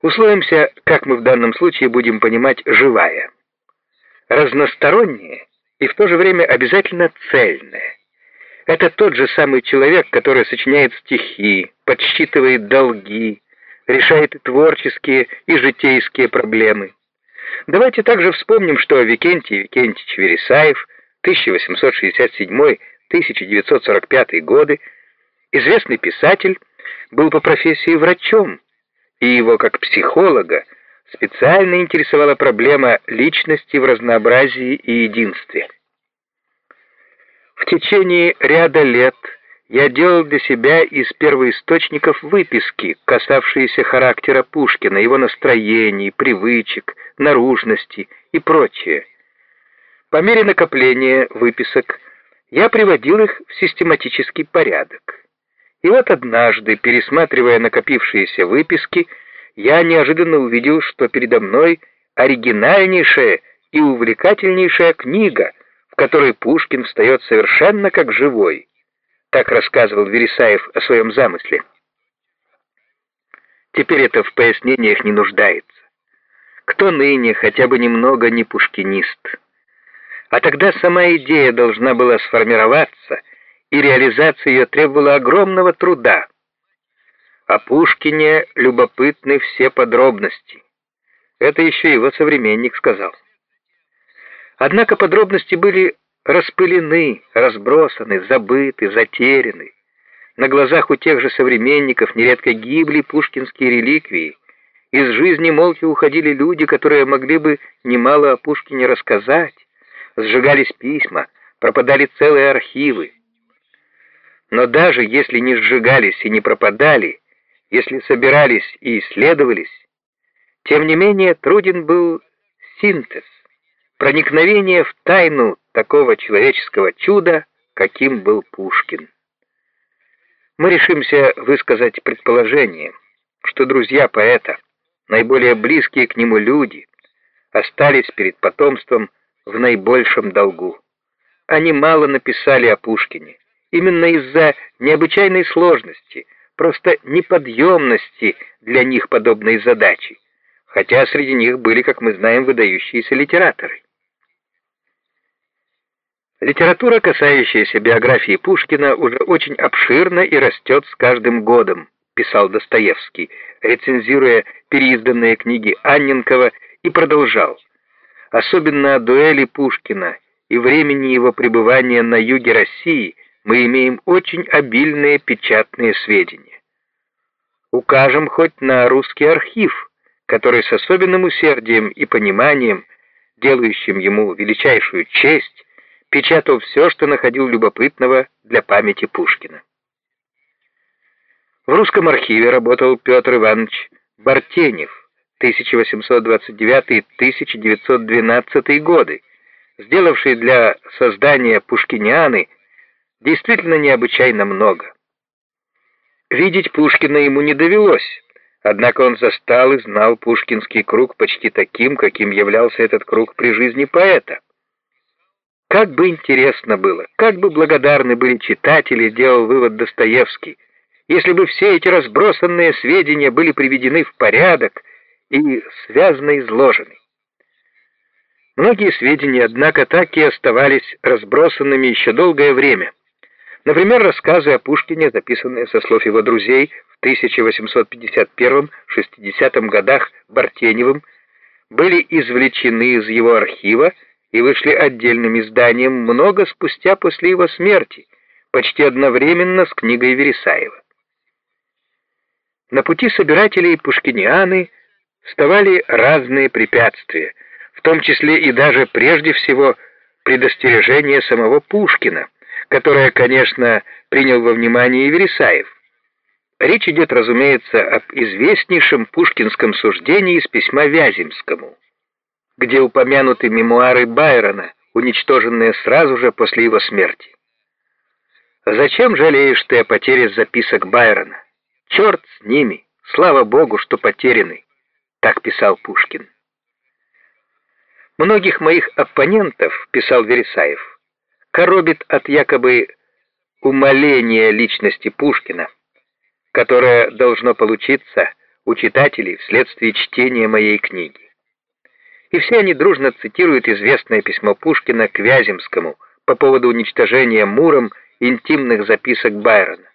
Условимся, как мы в данном случае будем понимать «живая». Разносторонняя и в то же время обязательно цельная. Это тот же самый человек, который сочиняет стихи, подсчитывает долги, решает творческие и житейские проблемы. Давайте также вспомним, что Викентий Викентьевич Вересаев 1867-1945 годы, известный писатель, был по профессии врачом, и его как психолога специально интересовала проблема личности в разнообразии и единстве. В течение ряда лет я делал для себя из первоисточников выписки, касавшиеся характера Пушкина, его настроений, привычек, наружности и прочее. По мере накопления выписок я приводил их в систематический порядок. И вот однажды, пересматривая накопившиеся выписки, я неожиданно увидел, что передо мной оригинальнейшая и увлекательнейшая книга, в которой Пушкин встает совершенно как живой. Так рассказывал Вересаев о своем замысле. Теперь это в пояснениях не нуждается. Кто ныне хотя бы немного не пушкинист? А тогда сама идея должна была сформироваться — и реализация ее требовала огромного труда. О Пушкине любопытны все подробности. Это еще его современник сказал. Однако подробности были распылены, разбросаны, забыты, затеряны. На глазах у тех же современников нередко гибли пушкинские реликвии. Из жизни молча уходили люди, которые могли бы немало о Пушкине рассказать. Сжигались письма, пропадали целые архивы. Но даже если не сжигались и не пропадали, если собирались и исследовались, тем не менее труден был синтез, проникновение в тайну такого человеческого чуда, каким был Пушкин. Мы решимся высказать предположение, что друзья поэта, наиболее близкие к нему люди, остались перед потомством в наибольшем долгу. Они мало написали о Пушкине, именно из-за необычайной сложности, просто неподъемности для них подобной задачи, хотя среди них были, как мы знаем, выдающиеся литераторы. Литература, касающаяся биографии Пушкина, уже очень обширна и растет с каждым годом, писал Достоевский, рецензируя переизданные книги Анненкова и продолжал. Особенно о дуэли Пушкина и времени его пребывания на юге России – мы имеем очень обильные печатные сведения. Укажем хоть на русский архив, который с особенным усердием и пониманием, делающим ему величайшую честь, печатал все, что находил любопытного для памяти Пушкина. В русском архиве работал Петр Иванович Бартенев, 1829-1912 годы, сделавший для создания Пушкинианы действительно необычайно много. Видеть Пушкина ему не довелось, однако он застал и знал пушкинский круг почти таким, каким являлся этот круг при жизни поэта. Как бы интересно было, как бы благодарны были читатели, делал вывод Достоевский, если бы все эти разбросанные сведения были приведены в порядок и связно изложены. Многие сведения, однако, так и оставались разбросанными еще долгое время. Например, рассказы о Пушкине, записанные со слов его друзей в 1851-60 годах Бартеневым, были извлечены из его архива и вышли отдельным изданием много спустя после его смерти, почти одновременно с книгой Вересаева. На пути собирателей Пушкинианы вставали разные препятствия, в том числе и даже прежде всего предостережение самого Пушкина, которое, конечно, принял во внимание и Вересаев. Речь идет, разумеется, об известнейшем пушкинском суждении из письма Вяземскому, где упомянуты мемуары Байрона, уничтоженные сразу же после его смерти. «Зачем жалеешь ты о потере записок Байрона? Черт с ними! Слава Богу, что потеряны!» Так писал Пушкин. Многих моих оппонентов, писал Вересаев, коробит от якобы умаления личности Пушкина, которое должно получиться, у читателей вследствие чтения моей книги. И все они дружно цитируют известное письмо Пушкина к Вяземскому по поводу уничтожения Муром интимных записок Байрона.